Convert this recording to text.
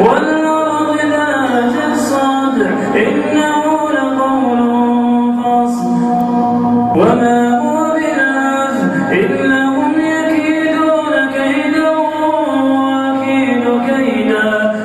والأرض ذات الصدع إنه لقول فصل وما هو بالعزل إنهم يكيدون كيدا وأكيد كيدا.